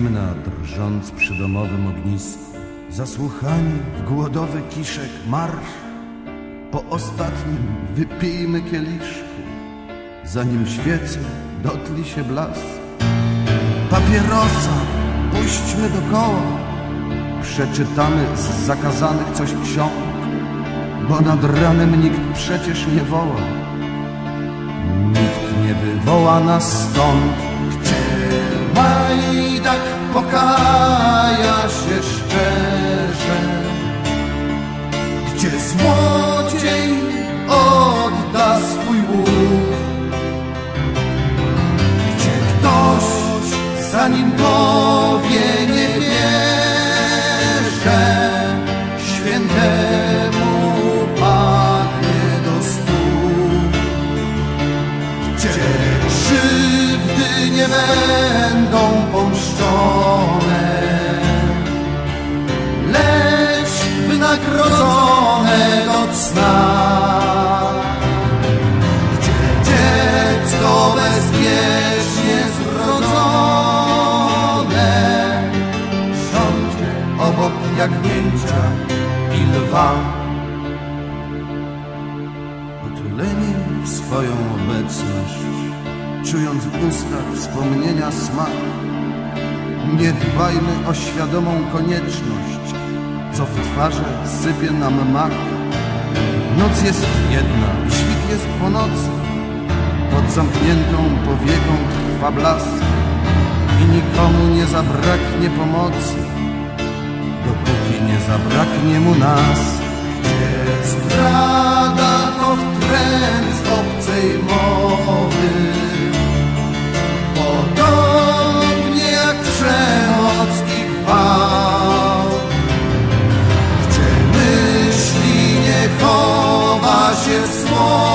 drżąc przy domowym ognisku. Zasłuchani w głodowy kiszek marsz, po ostatnim wypijmy kieliszku, zanim świece dotli się blask. Papierosa puśćmy do koła, przeczytamy z zakazanych coś ksiąg, bo nad ranem nikt przecież nie woła. Nikt nie wywoła nas stąd, gdzie Majdak pokaja się szczerze, gdzie złodziej odda swój łuk, gdzie ktoś zanim powie i lwa. Otuleni w swoją obecność, czując w ustach wspomnienia smak, nie dbajmy o świadomą konieczność, co w twarze sypie nam mak. Noc jest jedna, świt jest po nocy, pod zamkniętą powieką trwa blask i nikomu nie zabraknie pomocy, nie zabraknie mu nas. Gdzie zdrada to wtręt obcej mowy, podobnie jak przemoc i gwałt. Gdzie myśli nie chowa się w słowa,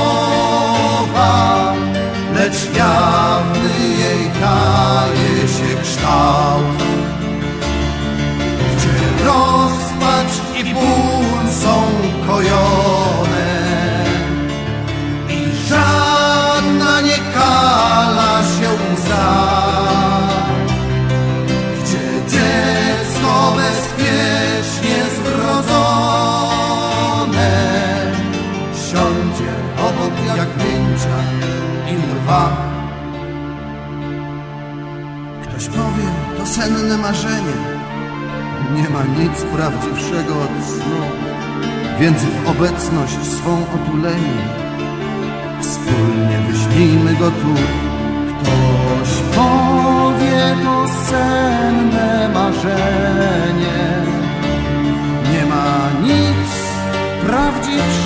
Ktoś powie, to senne marzenie. Nie ma nic prawdziwszego od snu, więc w obecność swą otuleni. Wspólnie wyśnijmy go tu. Ktoś powie, to senne marzenie. Nie ma nic prawdziwszego.